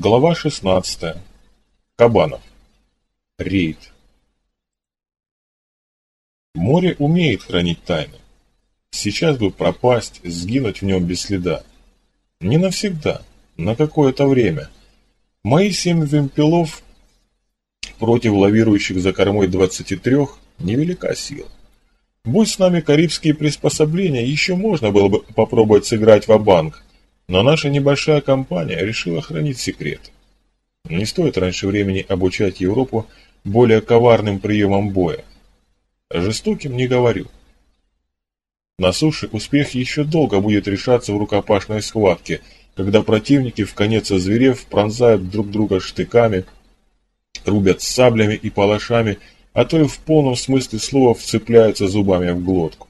Глава 16. Кабанов. Рейд. Море умеет хранить тайны. Сейчас бы пропасть, сгинуть в нем без следа. Не навсегда, на какое-то время. Мои семь вимпелов против лавирующих за кормой 23 невелика сила. Будь с нами карибские приспособления, еще можно было бы попробовать сыграть в банк но наша небольшая компания решила хранить секрет. Не стоит раньше времени обучать Европу более коварным приемам боя. Жестоким не говорю. На суше успех еще долго будет решаться в рукопашной схватке, когда противники в конец озверев пронзают друг друга штыками, рубят саблями и палашами, а то и в полном смысле слова вцепляются зубами в глотку.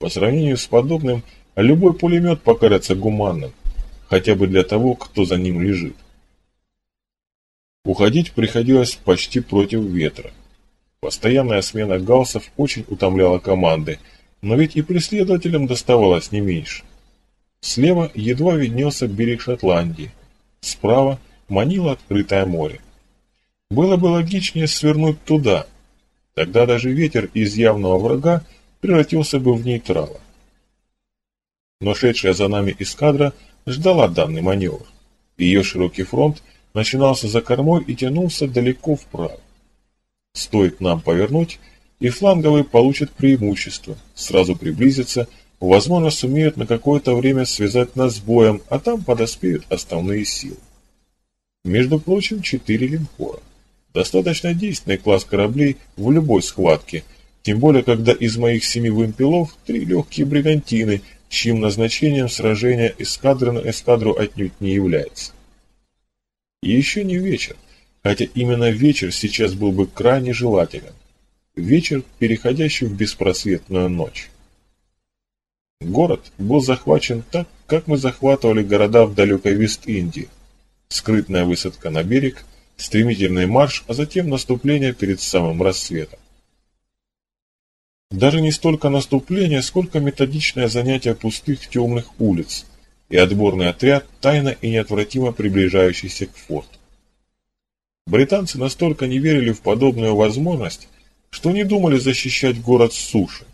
По сравнению с подобным, любой пулемет покажется гуманным, хотя бы для того, кто за ним лежит. Уходить приходилось почти против ветра. Постоянная смена галсов очень утомляла команды, но ведь и преследователям доставалось не меньше. Слева едва виднелся берег Шотландии, справа манило открытое море. Было бы логичнее свернуть туда, тогда даже ветер из явного врага превратился бы в нейтрала но шедшая за нами эскадра ждала данный маневр. Ее широкий фронт начинался за кормой и тянулся далеко вправо. Стоит нам повернуть, и фланговые получат преимущество, сразу приблизятся, возможно, сумеют на какое-то время связать нас с боем, а там подоспеют основные силы. Между прочим, четыре линкора. Достаточно действенный класс кораблей в любой схватке, тем более, когда из моих семи вымпелов три легкие бригантины – чьим назначением сражение эскадры на эскадру отнюдь не является. И еще не вечер, хотя именно вечер сейчас был бы крайне желателен. Вечер, переходящий в беспросветную ночь. Город был захвачен так, как мы захватывали города в далекой Вест-Индии. Скрытная высадка на берег, стремительный марш, а затем наступление перед самым рассветом. Даже не столько наступление, сколько методичное занятие пустых темных улиц и отборный отряд, тайно и неотвратимо приближающийся к форту. Британцы настолько не верили в подобную возможность, что не думали защищать город с суши.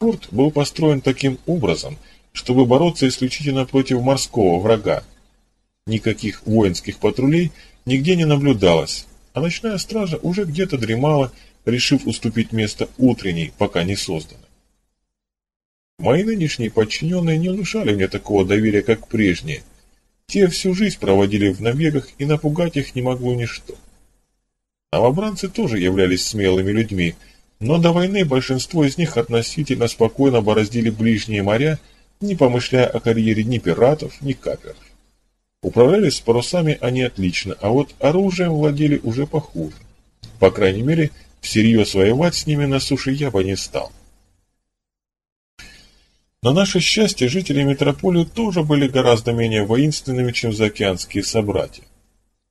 Форт был построен таким образом, чтобы бороться исключительно против морского врага. Никаких воинских патрулей нигде не наблюдалось, а ночная стража уже где-то дремала решив уступить место утренней, пока не созданной. Мои нынешние подчиненные не внушали мне такого доверия, как прежние. Те всю жизнь проводили в набегах, и напугать их не могло ничто. Новобранцы тоже являлись смелыми людьми, но до войны большинство из них относительно спокойно бороздили ближние моря, не помышляя о карьере ни пиратов, ни каперов. Управлялись парусами они отлично, а вот оружием владели уже похуже. По крайней мере, Всерьез воевать с ними на суше я бы не стал. На наше счастье, жители метрополии тоже были гораздо менее воинственными, чем заокеанские собратья.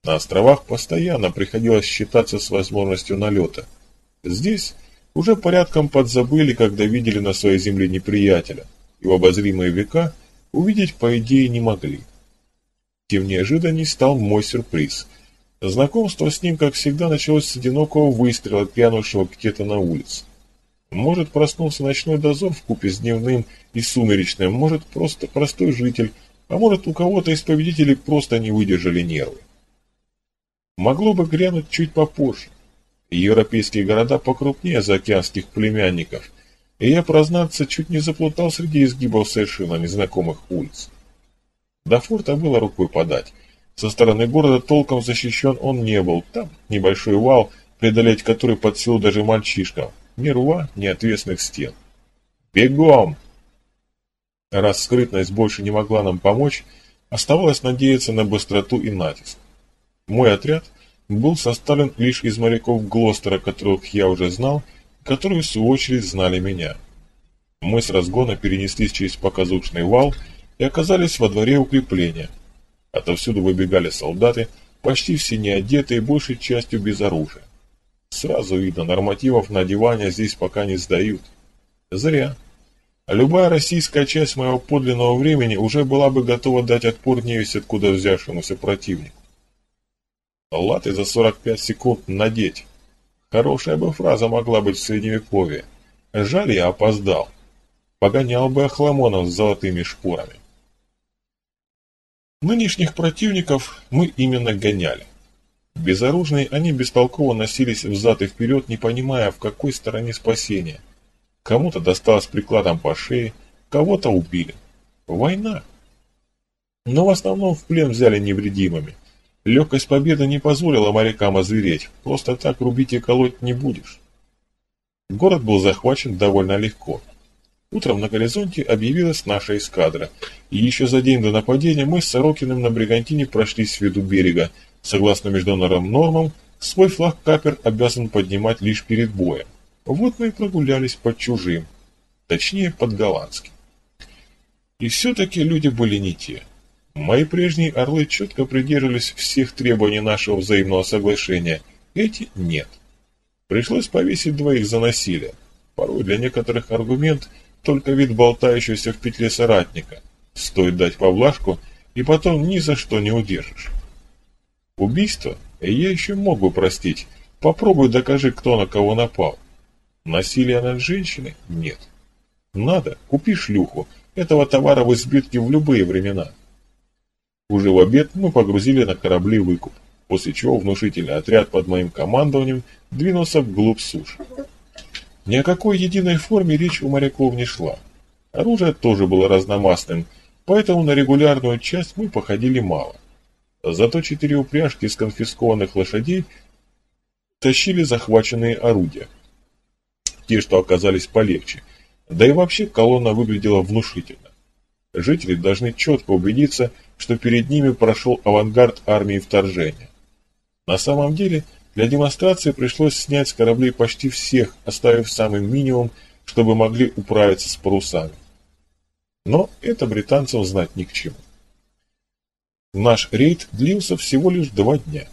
На островах постоянно приходилось считаться с возможностью налета. Здесь уже порядком подзабыли, когда видели на своей земле неприятеля, и в обозримые века увидеть, по идее, не могли. Тем неожиданней стал мой сюрприз – Знакомство с ним, как всегда, началось с одинокого выстрела, пьянувшего где-то на улице. Может, проснулся ночной дозор в купе с дневным и сумеречным, может, просто простой житель, а может, у кого-то из победителей просто не выдержали нервы. Могло бы грянуть чуть попозже. Европейские города покрупнее заокеанских племянников, и я, прознаться, чуть не заплутал среди изгибов совершенно незнакомых улиц. До форта было рукой подать, со стороны города толком защищен он не был. Там небольшой вал, преодолеть который под силу даже мальчишкам. Ни рва, ни отвесных стен. «Бегом!» Раз скрытность больше не могла нам помочь, оставалось надеяться на быстроту и натиск. Мой отряд был составлен лишь из моряков Глостера, которых я уже знал, которые в свою очередь знали меня. Мы с разгона перенеслись через показушный вал и оказались во дворе укрепления – Отовсюду выбегали солдаты, почти все не одетые, большей частью без оружия. Сразу видно, нормативов на одевание здесь пока не сдают. Зря. Любая российская часть моего подлинного времени уже была бы готова дать отпор невесть откуда взявшемуся противнику. Латы за 45 секунд надеть. Хорошая бы фраза могла быть в средневековье. Жаль, я опоздал. Погонял бы Ахламонов с золотыми шпорами. Нынешних противников мы именно гоняли. Безоружные они бестолково носились взад и вперед, не понимая, в какой стороне спасения. Кому-то досталось прикладом по шее, кого-то убили. Война. Но в основном в плен взяли невредимыми. Легкость победы не позволила морякам озвереть, просто так рубить и колоть не будешь. Город был захвачен довольно легко. Утром на горизонте объявилась наша эскадра, и еще за день до нападения мы с Сорокиным на Бригантине прошлись в виду берега. Согласно международным нормам, свой флаг капер обязан поднимать лишь перед боем. Вот мы и прогулялись под чужим, точнее под голландским. И все-таки люди были не те. Мои прежние орлы четко придерживались всех требований нашего взаимного соглашения, эти нет. Пришлось повесить двоих за насилие. Порой для некоторых аргумент – только вид болтающегося в петле соратника. Стоит дать поблажку, и потом ни за что не удержишь. Убийство я еще мог бы простить. Попробуй докажи, кто на кого напал. Насилие над женщиной? Нет. Надо, купи шлюху. Этого товара в избытке в любые времена. Уже в обед мы погрузили на корабли выкуп, после чего внушительный отряд под моим командованием двинулся вглубь суши. Ни о какой единой форме речь у моряков не шла. Оружие тоже было разномастным, поэтому на регулярную часть мы походили мало. Зато четыре упряжки из конфискованных лошадей тащили захваченные орудия. Те, что оказались полегче. Да и вообще колонна выглядела внушительно. Жители должны четко убедиться, что перед ними прошел авангард армии вторжения. На самом деле, для демонстрации пришлось снять с кораблей почти всех, оставив самый минимум, чтобы могли управиться с парусами. Но это британцам знать ни к чему. Наш рейд длился всего лишь два дня.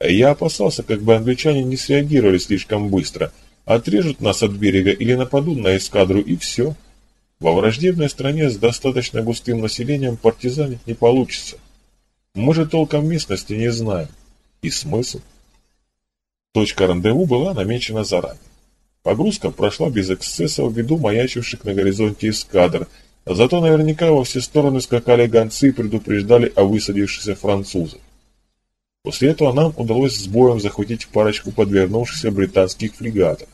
Я опасался, как бы англичане не среагировали слишком быстро, отрежут нас от берега или нападут на эскадру и все. Во враждебной стране с достаточно густым населением партизанить не получится. Мы же толком местности не знаем. И смысл? Точка рандеву была намечена заранее. Погрузка прошла без эксцессов ввиду маячивших на горизонте эскадр, зато наверняка во все стороны скакали гонцы и предупреждали о высадившихся французах. После этого нам удалось с боем захватить парочку подвернувшихся британских фрегатов.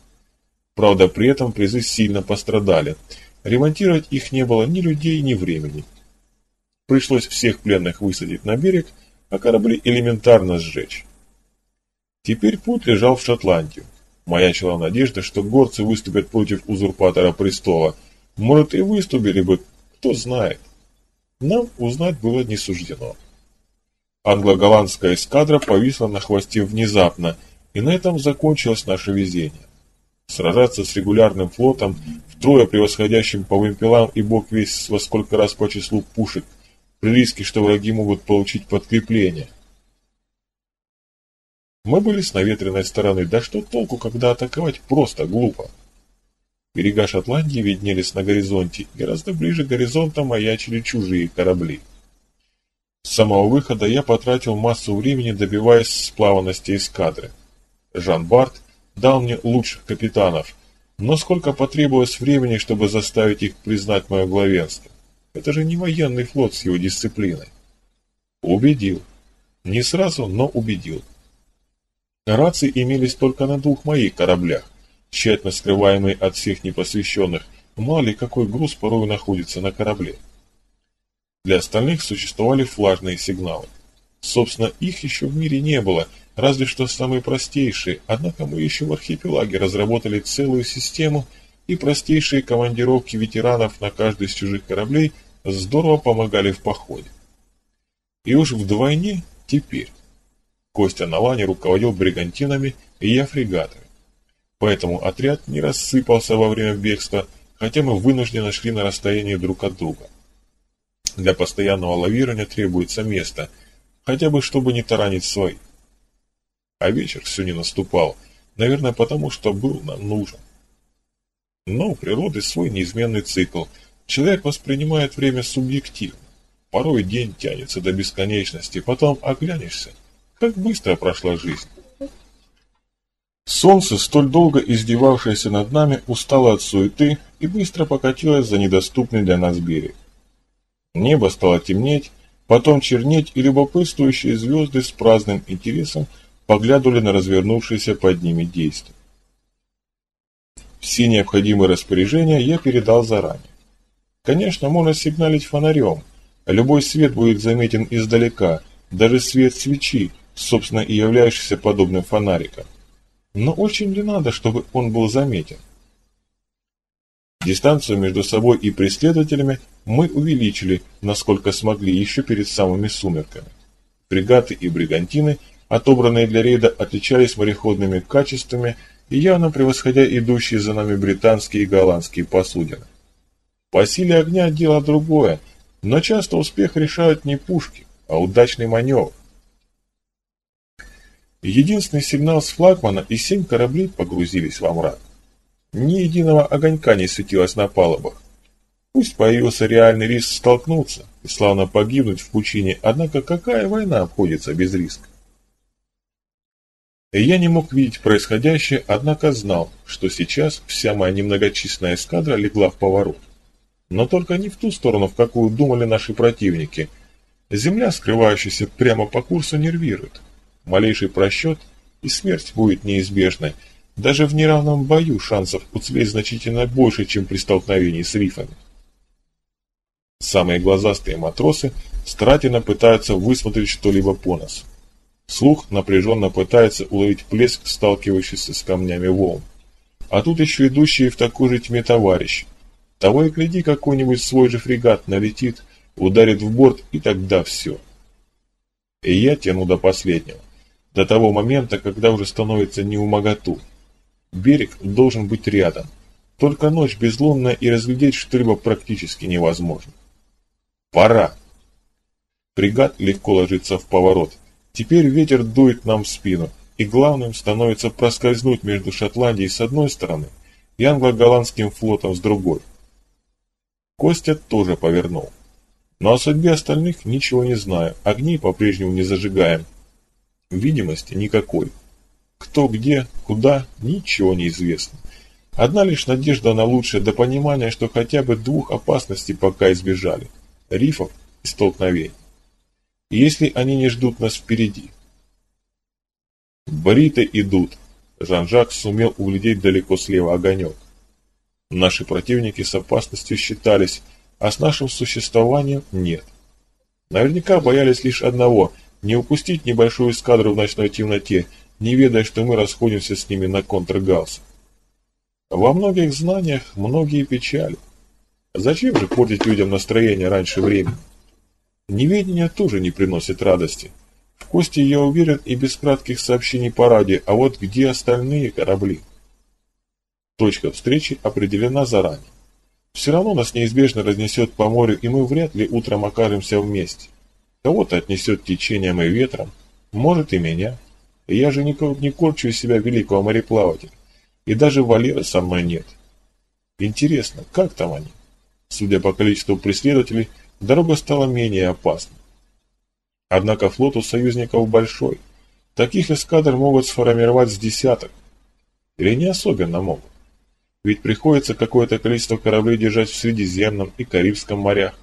Правда, при этом призы сильно пострадали. Ремонтировать их не было ни людей, ни времени. Пришлось всех пленных высадить на берег, а корабли элементарно сжечь. Теперь путь лежал в Шотландию. Маячила надежда, что горцы выступят против узурпатора престола. Может, и выступили бы, кто знает. Нам узнать было не суждено. Англо-голландская эскадра повисла на хвосте внезапно, и на этом закончилось наше везение. Сражаться с регулярным флотом, втрое превосходящим по вымпелам и бог весь во сколько раз по числу пушек, при риске, что враги могут получить подкрепление – мы были с наветренной стороны, да что толку, когда атаковать просто глупо. Берега Шотландии виднелись на горизонте, гораздо ближе горизонта маячили чужие корабли. С самого выхода я потратил массу времени, добиваясь сплаванности эскадры. Жан Барт дал мне лучших капитанов, но сколько потребовалось времени, чтобы заставить их признать мое главенство? Это же не военный флот с его дисциплиной. Убедил. Не сразу, но убедил. Рации имелись только на двух моих кораблях, тщательно скрываемые от всех непосвященных, мало ли какой груз порой находится на корабле. Для остальных существовали флажные сигналы. Собственно, их еще в мире не было, разве что самые простейшие, однако мы еще в архипелаге разработали целую систему, и простейшие командировки ветеранов на каждый из чужих кораблей здорово помогали в походе. И уж вдвойне теперь. Костя Налани руководил бригантинами и я фрегатами. Поэтому отряд не рассыпался во время бегства, хотя мы вынужденно шли на расстоянии друг от друга. Для постоянного лавирования требуется место, хотя бы чтобы не таранить свои. А вечер все не наступал, наверное потому, что был нам нужен. Но у природы свой неизменный цикл. Человек воспринимает время субъективно. Порой день тянется до бесконечности, потом оглянешься – Как быстро прошла жизнь. Солнце, столь долго издевавшееся над нами, устало от суеты и быстро покатилось за недоступный для нас берег. Небо стало темнеть, потом чернеть, и любопытствующие звезды с праздным интересом поглядывали на развернувшееся под ними действие. Все необходимые распоряжения я передал заранее. Конечно, можно сигналить фонарем, любой свет будет заметен издалека, даже свет свечи, собственно и являющийся подобным фонариком. Но очень ли надо, чтобы он был заметен? Дистанцию между собой и преследователями мы увеличили, насколько смогли, еще перед самыми сумерками. Бригаты и бригантины, отобранные для рейда, отличались мореходными качествами и явно превосходя идущие за нами британские и голландские посудины. По силе огня дело другое, но часто успех решают не пушки, а удачный маневр. Единственный сигнал с флагмана и семь кораблей погрузились во мрак. Ни единого огонька не светилось на палубах. Пусть появился реальный риск столкнуться и славно погибнуть в пучине, однако какая война обходится без риска? Я не мог видеть происходящее, однако знал, что сейчас вся моя немногочисленная эскадра легла в поворот. Но только не в ту сторону, в какую думали наши противники. Земля, скрывающаяся прямо по курсу, нервирует. Малейший просчет, и смерть будет неизбежной. Даже в неравном бою шансов уцелеть значительно больше, чем при столкновении с рифами. Самые глазастые матросы старательно пытаются высмотреть что-либо по носу. Слух напряженно пытается уловить плеск, сталкивающийся с камнями волн. А тут еще идущие в такой же тьме товарищи. Того и гляди, какой-нибудь свой же фрегат налетит, ударит в борт, и тогда все. И я тяну до последнего до того момента, когда уже становится неумоготу. Берег должен быть рядом. Только ночь безлунная и разглядеть что-либо практически невозможно. Пора. Фрегат легко ложится в поворот. Теперь ветер дует нам в спину, и главным становится проскользнуть между Шотландией с одной стороны и англо-голландским флотом с другой. Костя тоже повернул. Но о судьбе остальных ничего не знаю, огни по-прежнему не зажигаем, Видимости никакой. Кто где, куда, ничего не известно. Одна лишь надежда на лучшее до понимания, что хотя бы двух опасностей пока избежали – рифов и столкновений. Если они не ждут нас впереди. Бриты идут. Жан-Жак сумел углядеть далеко слева огонек. Наши противники с опасностью считались, а с нашим существованием нет. Наверняка боялись лишь одного – не упустить небольшую эскадру в ночной темноте, не ведая, что мы расходимся с ними на контргалс. Во многих знаниях многие печали. Зачем же портить людям настроение раньше времени? Неведение тоже не приносит радости. В Кости я уверен и без кратких сообщений по ради, а вот где остальные корабли? Точка встречи определена заранее. Все равно нас неизбежно разнесет по морю, и мы вряд ли утром окажемся вместе. Кого-то отнесет течением и ветром, может и меня. Я же не, не корчу из себя великого мореплавателя. И даже Валера со мной нет. Интересно, как там они? Судя по количеству преследователей, дорога стала менее опасной. Однако флот у союзников большой. Таких эскадр могут сформировать с десяток. Или не особенно могут. Ведь приходится какое-то количество кораблей держать в Средиземном и Карибском морях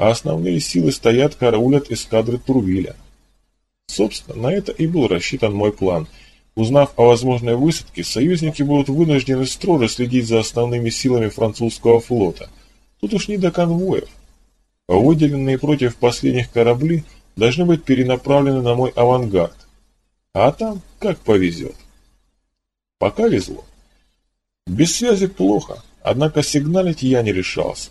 а основные силы стоят караулят эскадры Турвиля. Собственно, на это и был рассчитан мой план. Узнав о возможной высадке, союзники будут вынуждены строже следить за основными силами французского флота. Тут уж не до конвоев. Выделенные против последних корабли должны быть перенаправлены на мой авангард. А там как повезет. Пока везло. Без связи плохо, однако сигналить я не решался.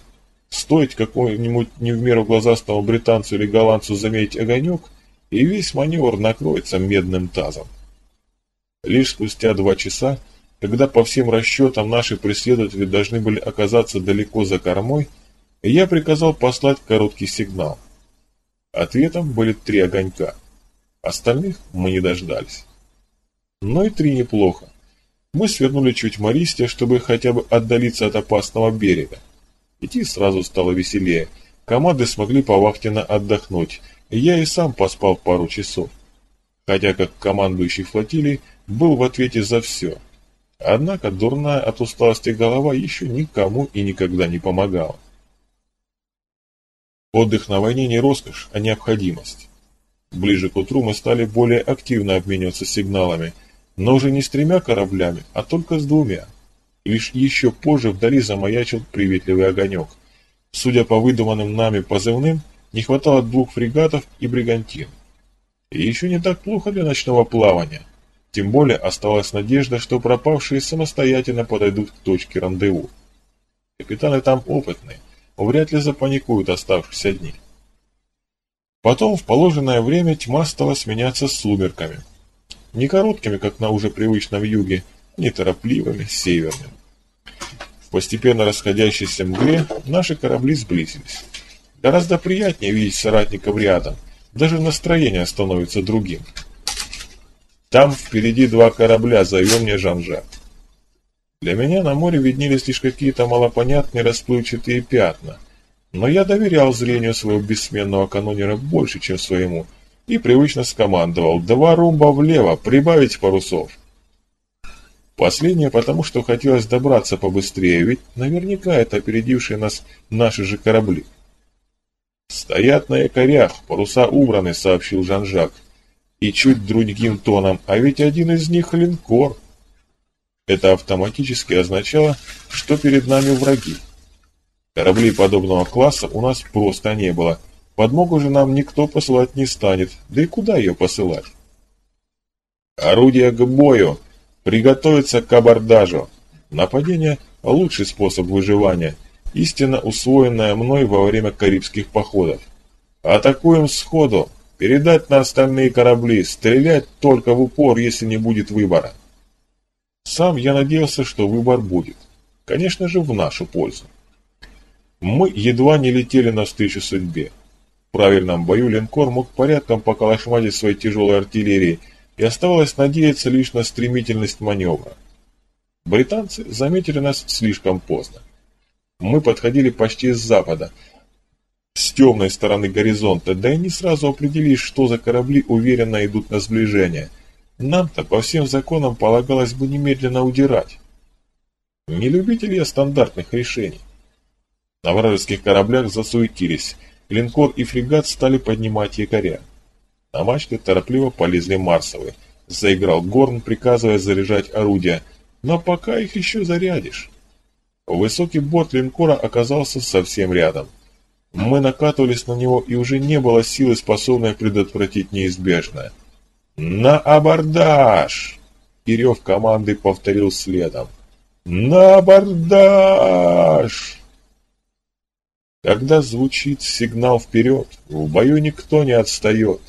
Стоит какому-нибудь не в меру глазастому британцу или голландцу заметить огонек, и весь маневр накроется медным тазом. Лишь спустя два часа, когда по всем расчетам наши преследователи должны были оказаться далеко за кормой, я приказал послать короткий сигнал. Ответом были три огонька. Остальных мы не дождались. Но и три неплохо. Мы свернули чуть мористе, чтобы хотя бы отдалиться от опасного берега. Идти сразу стало веселее. Команды смогли по вахтенно отдохнуть, и я и сам поспал пару часов. хотя как командующий флотилией был в ответе за все. Однако дурная от усталости голова еще никому и никогда не помогала. Отдых на войне не роскошь, а необходимость. Ближе к утру мы стали более активно обмениваться сигналами, но уже не с тремя кораблями, а только с двумя. Лишь еще позже вдали замаячил приветливый огонек. Судя по выдуманным нами позывным, не хватало двух фрегатов и бригантин. И еще не так плохо для ночного плавания. Тем более осталась надежда, что пропавшие самостоятельно подойдут к точке рандеву. Капитаны там опытные, вряд ли запаникуют оставшиеся дни. Потом в положенное время тьма стала сменяться сумерками. Не короткими, как на уже привычном юге, не торопливыми, северными. Постепенно расходящейся мгле наши корабли сблизились. Гораздо приятнее видеть соратников рядом, даже настроение становится другим. Там впереди два корабля, зовем мне Жан-Жак. Для меня на море виднелись лишь какие-то малопонятные расплывчатые пятна, но я доверял зрению своего бессменного канонера больше, чем своему, и привычно скомандовал «Два румба влево, прибавить парусов». Последнее потому, что хотелось добраться побыстрее, ведь наверняка это опередившие нас наши же корабли. «Стоят на якорях, паруса убраны», — сообщил Жан-Жак и чуть другим тоном, а ведь один из них линкор. Это автоматически означало, что перед нами враги. Кораблей подобного класса у нас просто не было. Подмогу же нам никто посылать не станет, да и куда ее посылать? Орудие к бою! Приготовиться к абордажу! Нападение – лучший способ выживания, истинно усвоенное мной во время карибских походов. Атакуем сходу, Передать на остальные корабли, стрелять только в упор, если не будет выбора. Сам я надеялся, что выбор будет. Конечно же, в нашу пользу. Мы едва не летели навстречу судьбе. В правильном бою линкор мог порядком поколошматить своей тяжелой артиллерией, и оставалось надеяться лишь на стремительность маневра. Британцы заметили нас слишком поздно. Мы подходили почти с запада, с темной стороны горизонта, да и не сразу определишь, что за корабли уверенно идут на сближение. Нам-то по всем законам полагалось бы немедленно удирать. Не любитель я стандартных решений. На вражеских кораблях засуетились, линкор и фрегат стали поднимать якоря. На мачты торопливо полезли Марсовые. Заиграл Горн, приказывая заряжать орудия, но пока их еще зарядишь. Высокий борт линкора оказался совсем рядом. Мы накатывались на него, и уже не было силы, способной предотвратить неизбежное. «На абордаж!» И рев команды повторил следом. «На абордаж!» Когда звучит сигнал вперед, в бою никто не отстает,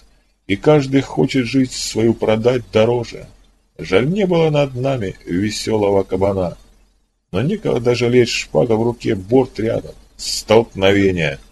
и каждый хочет жить свою продать дороже. Жаль не было над нами веселого кабана, но некогда жалеть шпага в руке, борт рядом, столкновение —